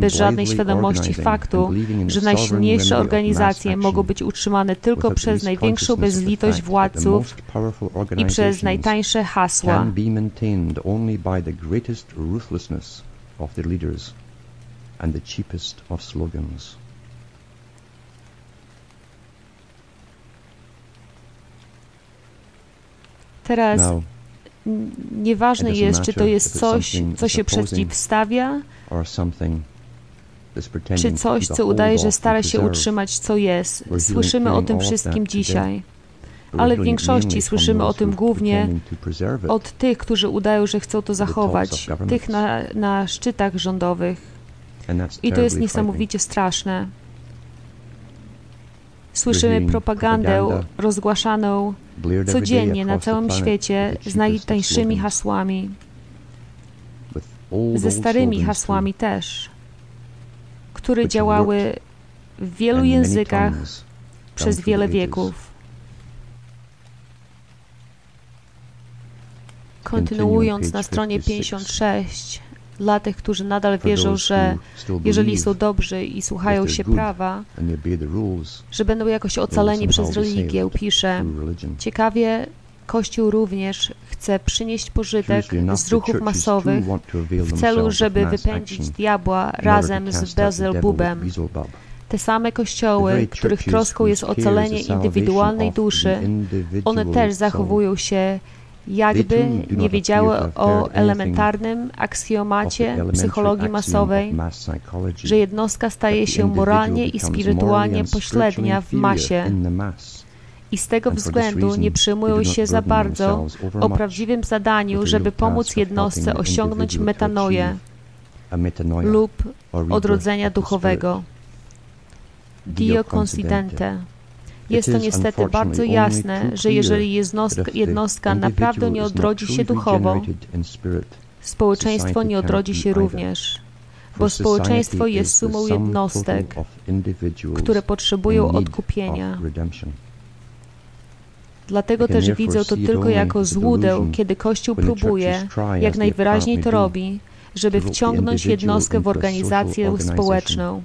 bez żadnej świadomości faktu, że najsilniejsze organizacje mogą być utrzymane tylko przez największą bezlitość władców i przez najtańsze hasła. And the cheapest of slogans. Teraz Now, nieważne jest, czy to jest coś, co się przeciwstawia, czy coś, co udaje, że stara się utrzymać, co jest. Słyszymy o tym wszystkim dzisiaj. Ale w większości słyszymy o tym głównie od tych, którzy udają, że chcą to zachować, tych na, na szczytach rządowych. I to jest niesamowicie straszne. Słyszymy propagandę rozgłaszaną codziennie na całym świecie z najtańszymi hasłami, ze starymi hasłami też, które działały w wielu językach przez wiele wieków. Kontynuując na stronie 56, dla tych, którzy nadal wierzą, że jeżeli są dobrzy i słuchają się prawa, że będą jakoś ocaleni przez religię, pisze. Ciekawie, Kościół również chce przynieść pożytek z ruchów masowych w celu, żeby wypędzić diabła razem z. Beelzebub. Te same kościoły, których troską jest ocalenie indywidualnej duszy, one też zachowują się jakby nie wiedziały o elementarnym aksjomacie psychologii masowej, że jednostka staje się moralnie i spirytualnie pośrednia w masie i z tego względu nie przyjmują się za bardzo o prawdziwym zadaniu, żeby pomóc jednostce osiągnąć metanoję lub odrodzenia duchowego. Dio considente. Jest to niestety bardzo jasne, że jeżeli jednostka, jednostka naprawdę nie odrodzi się duchowo, społeczeństwo nie odrodzi się również, bo społeczeństwo jest sumą sum jednostek, które potrzebują odkupienia. Dlatego też widzę to tylko jako złudę, kiedy Kościół próbuje, jak najwyraźniej to robi, żeby wciągnąć jednostkę w organizację społeczną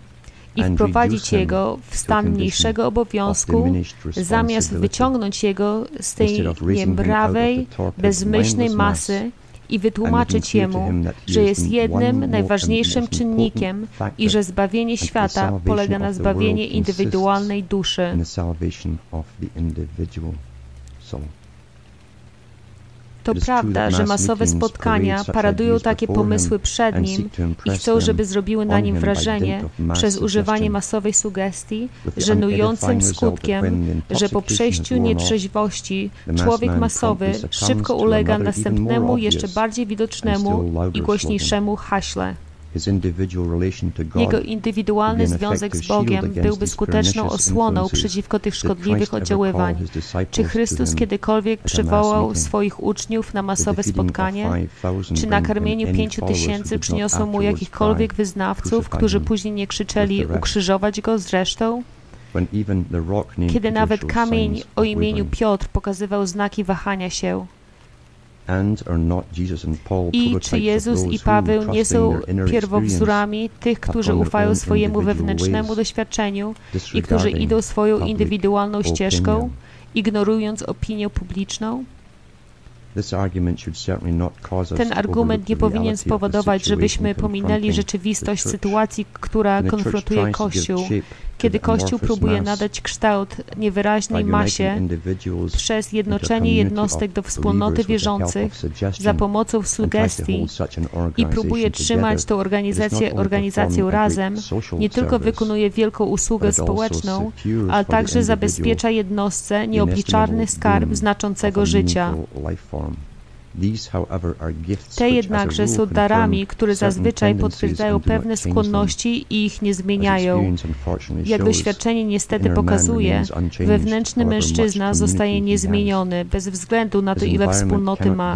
i wprowadzić jego w stan mniejszego obowiązku, zamiast wyciągnąć jego z tej niemrawej, bezmyślnej masy i wytłumaczyć Jemu, że jest jednym najważniejszym czynnikiem i że zbawienie świata polega na zbawienie indywidualnej duszy. To prawda, że masowe spotkania paradują takie pomysły przed nim i chcą, żeby zrobiły na nim wrażenie przez używanie masowej sugestii, żenującym skutkiem, że po przejściu nietrzeźwości człowiek masowy szybko ulega następnemu, jeszcze bardziej widocznemu i głośniejszemu haśle. Jego indywidualny związek z Bogiem byłby skuteczną osłoną przeciwko tych szkodliwych oddziaływań. Czy Chrystus kiedykolwiek przywołał swoich uczniów na masowe spotkanie? Czy na karmieniu pięciu tysięcy przyniosło mu jakichkolwiek wyznawców, którzy później nie krzyczeli ukrzyżować go zresztą? Kiedy nawet kamień o imieniu Piotr pokazywał znaki wahania się, i czy Jezus i Paweł nie są pierwowzórami tych, którzy ufają swojemu wewnętrznemu doświadczeniu i którzy idą swoją indywidualną ścieżką, ignorując opinię publiczną? Ten argument nie powinien spowodować, żebyśmy pominęli rzeczywistość sytuacji, która konfrontuje Kościół, kiedy Kościół próbuje nadać kształt niewyraźnej masie przez jednoczenie jednostek do wspólnoty wierzących za pomocą sugestii i próbuje trzymać tę organizację, organizację razem, nie tylko wykonuje wielką usługę społeczną, ale także zabezpiecza jednostce nieobliczalny skarb znaczącego życia. Te jednakże są darami, które zazwyczaj potwierdzają pewne skłonności i ich nie zmieniają. Jak doświadczenie niestety pokazuje, wewnętrzny mężczyzna zostaje niezmieniony bez względu na to, ile wspólnoty ma.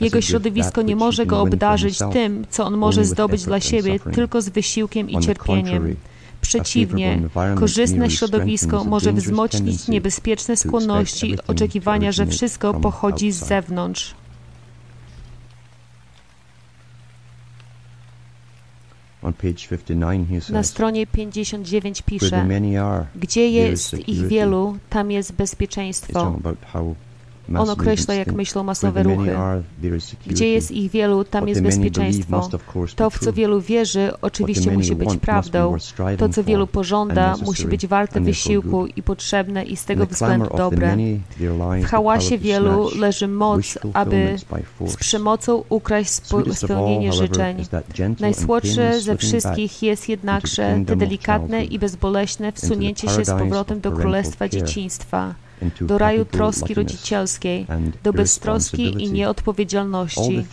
Jego środowisko nie może go obdarzyć tym, co on może zdobyć dla siebie tylko z wysiłkiem i cierpieniem. Przeciwnie, korzystne środowisko może wzmocnić niebezpieczne skłonności oczekiwania, że wszystko pochodzi z zewnątrz. Na stronie 59 pisze, gdzie jest ich wielu, tam jest bezpieczeństwo. On określa, jak myślą masowe ruchy. Gdzie jest ich wielu, tam jest bezpieczeństwo. To, w co wielu wierzy, oczywiście musi być prawdą. To, co wielu pożąda, musi być warte wysiłku i potrzebne i z tego względu dobre. W hałasie wielu leży moc, aby z przemocą ukraść spełnienie życzeń. Najsłodsze ze wszystkich jest jednakże te delikatne i bezboleśne wsunięcie się z powrotem do królestwa dzieciństwa do raju troski rodzicielskiej, do beztroski i nieodpowiedzialności.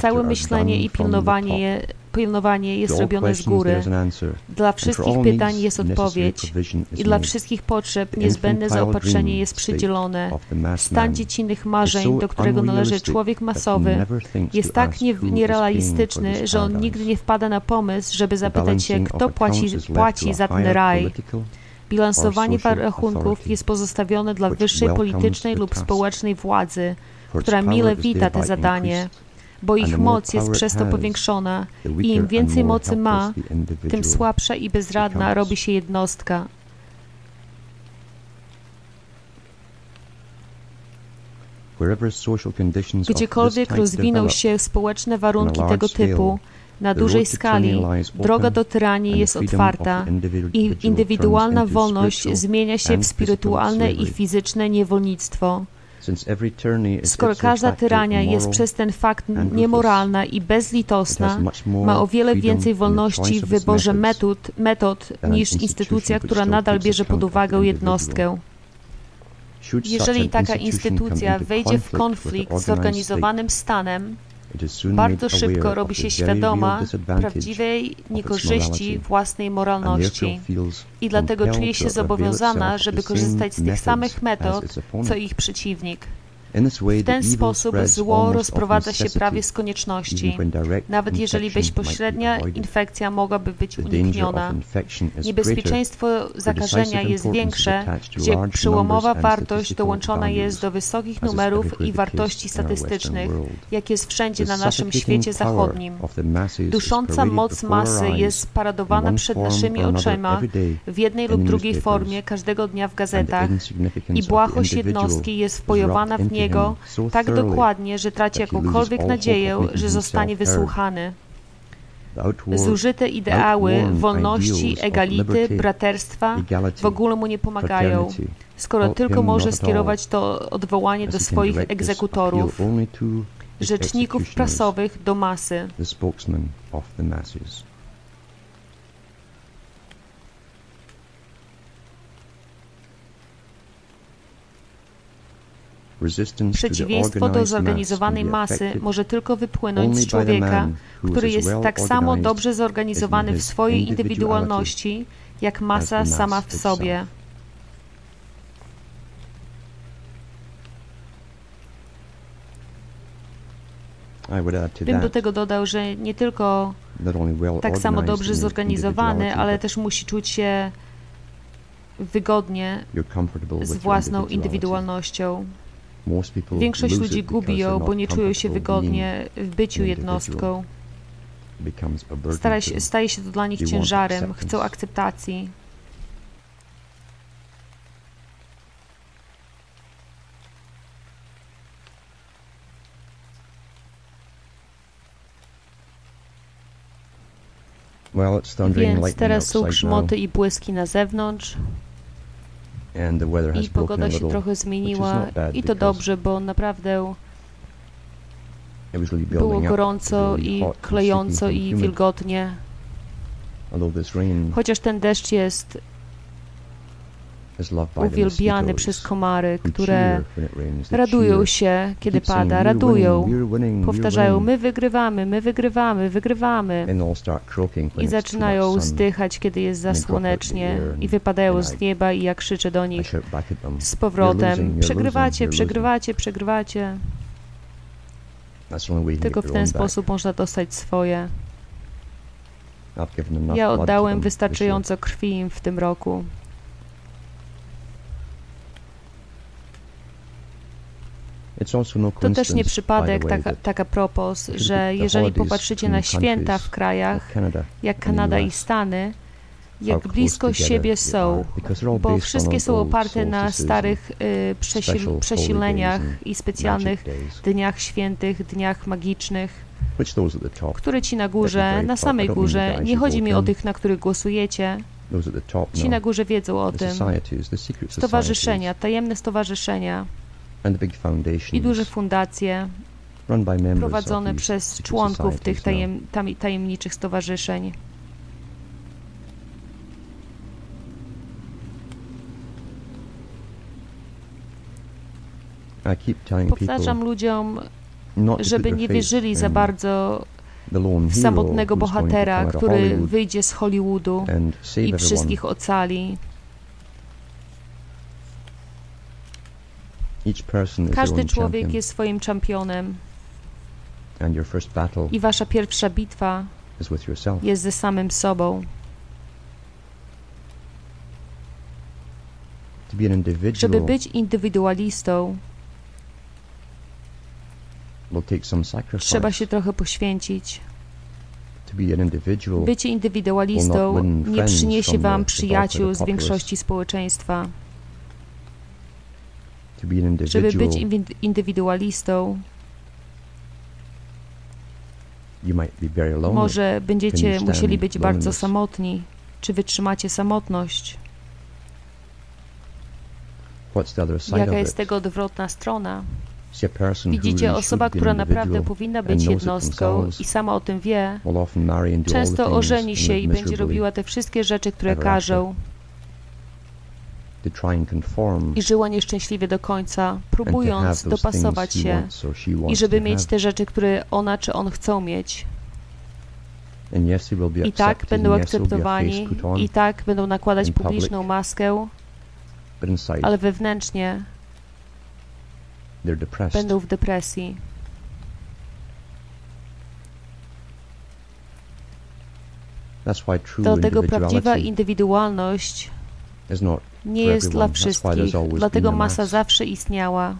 Całe myślenie i pilnowanie je pilnowanie jest robione z góry. Dla wszystkich pytań jest odpowiedź i dla wszystkich potrzeb niezbędne zaopatrzenie jest przydzielone. Stan dziecinnych marzeń, do którego należy człowiek masowy, jest tak nierealistyczny, że on nigdy nie wpada na pomysł, żeby zapytać się, kto płaci, płaci za ten raj. Bilansowanie rachunków jest pozostawione dla wyższej politycznej lub społecznej władzy, która mile wita te zadanie, bo ich moc jest przez to powiększona i im więcej mocy ma, tym słabsza i bezradna robi się jednostka. Gdziekolwiek rozwiną się społeczne warunki tego typu, na dużej skali droga do tyranii jest otwarta i indywidualna wolność zmienia się w spirytualne i fizyczne niewolnictwo. Skoro każda tyrania jest przez ten fakt niemoralna i bezlitosna, ma o wiele więcej wolności w wyborze metod, metod niż instytucja, która nadal bierze pod uwagę jednostkę. Jeżeli taka instytucja wejdzie w konflikt z zorganizowanym stanem, bardzo szybko robi się świadoma prawdziwej niekorzyści własnej moralności i dlatego czuje się zobowiązana, żeby korzystać z tych samych metod, co ich przeciwnik. W ten sposób zło rozprowadza się prawie z konieczności, nawet jeżeli bezpośrednia infekcja mogłaby być unikniona. Niebezpieczeństwo zakażenia jest większe, gdzie przełomowa wartość dołączona jest do wysokich numerów i wartości statystycznych, jak jest wszędzie na naszym świecie zachodnim. Dusząca moc masy jest paradowana przed naszymi oczyma w jednej lub drugiej formie każdego dnia w gazetach. I błahość jednostki jest wpojowana w nie Tak dokładnie, że traci jakąkolwiek nadzieję, że zostanie wysłuchany. Zużyte ideały wolności, egality, braterstwa w ogóle mu nie pomagają, skoro tylko może skierować to odwołanie do swoich egzekutorów, rzeczników prasowych do masy. Przeciwieństwo do zorganizowanej masy może tylko wypłynąć z człowieka, który jest tak samo dobrze zorganizowany w swojej indywidualności, jak masa sama w sobie. Bym do tego dodał, że nie tylko tak samo dobrze zorganizowany, ale też musi czuć się wygodnie z własną indywidualnością. Większość ludzi gubi ją, bo nie czują się wygodnie w byciu jednostką. Się, staje się to dla nich ciężarem, chcą akceptacji. Więc teraz są grzmoty i błyski na zewnątrz. I pogoda się trochę zmieniła i to dobrze, bo naprawdę było gorąco i klejąco i wilgotnie. Chociaż ten deszcz jest uwielbiany przez komary, które radują się, kiedy pada, radują. Powtarzają, my wygrywamy, my wygrywamy, wygrywamy. I zaczynają zdychać, kiedy jest za słonecznie i wypadają z nieba i ja krzyczę do nich z powrotem, przegrywacie, przegrywacie, przegrywacie. Tylko w ten sposób można dostać swoje. Ja oddałem wystarczająco krwi im w tym roku. To też nie przypadek, taka, taka propos, że jeżeli popatrzycie na święta w krajach jak Kanada i Stany, jak blisko siebie są, bo wszystkie są oparte na starych y, przesil przesileniach i specjalnych dniach świętych, dniach magicznych, które ci na górze, na samej górze, nie chodzi mi o tych, na których głosujecie, ci na górze wiedzą o tym, stowarzyszenia, tajemne stowarzyszenia, i duże fundacje prowadzone przez członków tych tajem, tajemniczych stowarzyszeń. Powtarzam ludziom, żeby nie wierzyli za bardzo w samotnego bohatera, który wyjdzie z Hollywoodu i wszystkich ocali. Każdy człowiek jest swoim czempionem. I wasza pierwsza bitwa jest ze samym sobą. Żeby być indywidualistą, trzeba się trochę poświęcić. Bycie indywidualistą nie przyniesie wam przyjaciół z większości społeczeństwa. Żeby być indywidualistą, może będziecie musieli być bardzo samotni. Czy wytrzymacie samotność? Jaka jest tego odwrotna strona? Widzicie, osoba, która naprawdę powinna być jednostką i sama o tym wie, często ożeni się i będzie robiła te wszystkie rzeczy, które każą, i żyła nieszczęśliwie do końca, próbując dopasować się i żeby mieć te rzeczy, które ona czy on chcą mieć. I tak będą akceptowani, i tak będą nakładać publiczną maskę, ale wewnętrznie będą w depresji. Dlatego prawdziwa indywidualność nie jest dla wszystkich, dlatego masa zawsze istniała.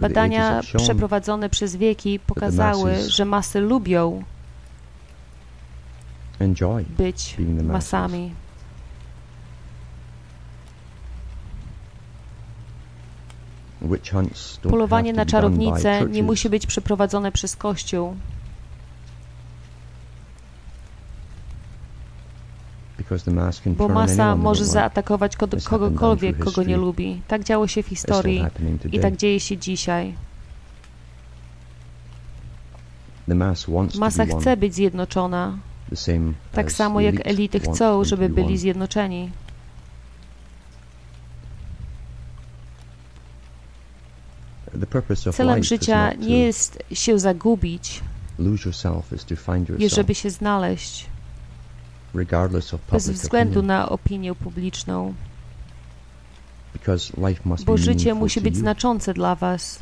Badania przeprowadzone przez wieki pokazały, że masy lubią być masami. Polowanie na czarownicę nie musi być przeprowadzone przez Kościół. Bo masa może zaatakować kogokolwiek, kogo nie lubi. Tak działo się w historii i tak dzieje się dzisiaj. Masa chce być zjednoczona, tak samo jak elity chcą, żeby byli zjednoczeni. Celem życia nie jest się zagubić, jest żeby się znaleźć, bez względu na opinię publiczną, bo życie musi być znaczące dla Was.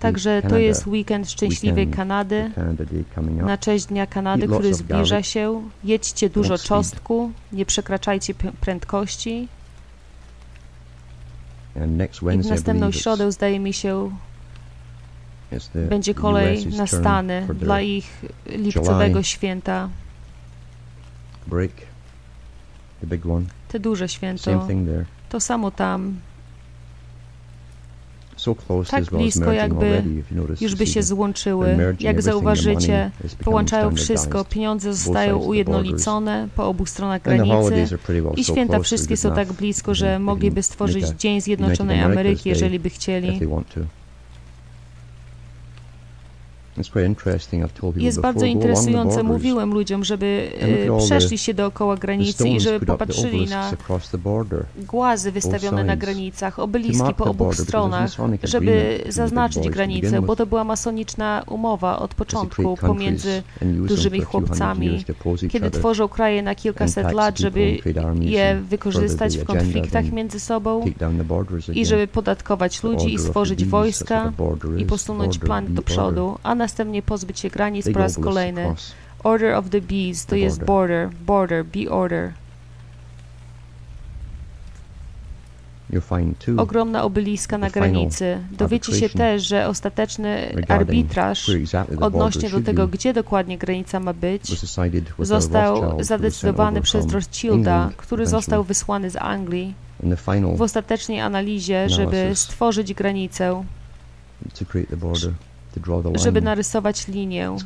Także to jest weekend szczęśliwej Kanady, na cześć Dnia Kanady, który zbliża się. Jedźcie dużo czosnku, nie przekraczajcie prędkości. I w następną środę, zdaje mi się, będzie kolej na Stany dla ich lipcowego święta. Te duże święto. To samo tam tak blisko jakby już by się złączyły. Jak zauważycie, połączają wszystko, pieniądze zostają ujednolicone po obu stronach granicy i święta wszystkie są tak blisko, że mogliby stworzyć Dzień Zjednoczonej Ameryki, jeżeli by chcieli. Jest bardzo interesujące. Mówiłem ludziom, żeby e, przeszli się dookoła granicy i żeby popatrzyli na głazy wystawione na granicach, obeliski po obu stronach, żeby zaznaczyć granicę, bo to była masoniczna umowa od początku pomiędzy dużymi chłopcami, kiedy tworzą kraje na kilkaset lat, żeby je wykorzystać w konfliktach między sobą i żeby podatkować ludzi i stworzyć wojska i posunąć plan do przodu, a na następnie pozbyć się granic po raz kolejny. Order of the Bees to jest border, border, be order. Ogromna obeliska na granicy. Dowiecie się też, że ostateczny arbitraż odnośnie do tego, gdzie dokładnie granica ma być, został zadecydowany przez Rothschilda, który został wysłany z Anglii w ostatecznej analizie, żeby stworzyć granicę żeby narysować linię.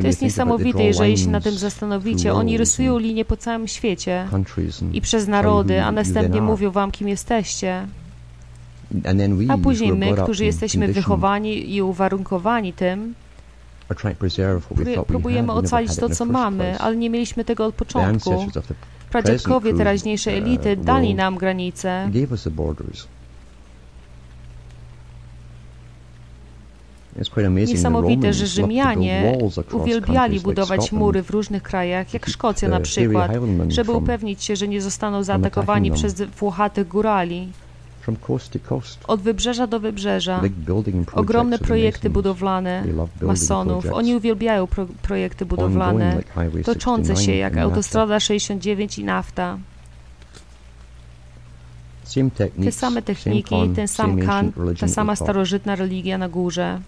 To jest niesamowite, jeżeli się na tym zastanowicie. Oni rysują linie po całym świecie i przez narody, a następnie mówią wam, kim jesteście. A później my, którzy jesteśmy wychowani i uwarunkowani tym, próbujemy ocalić to, co mamy, ale nie mieliśmy tego od początku. Pradziadkowie teraźniejszej elity uh, dali nam granice. Niesamowite, że Rzymianie uwielbiali budować mury w różnych krajach, jak Szkocja na przykład, żeby upewnić się, że nie zostaną zaatakowani przez Włochatych górali. Od wybrzeża do wybrzeża. Ogromne projekty budowlane masonów. Oni uwielbiają pro projekty budowlane, toczące się jak Autostrada 69 i nafta. Te same techniki, ten sam kant, ta sama starożytna religia na górze.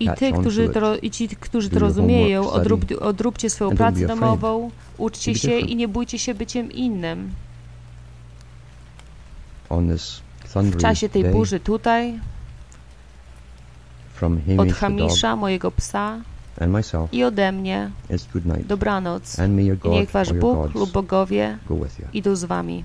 I, ty, którzy to, I ci, którzy to rozumieją, odrób, odróbcie swoją pracę domową, uczcie się i nie bójcie się byciem innym. W czasie tej burzy tutaj, od Hamisza, mojego psa, i ode mnie, dobranoc. I niech wasz Bóg lub bogowie idą z wami.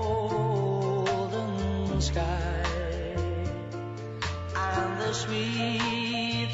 sky. And the sweet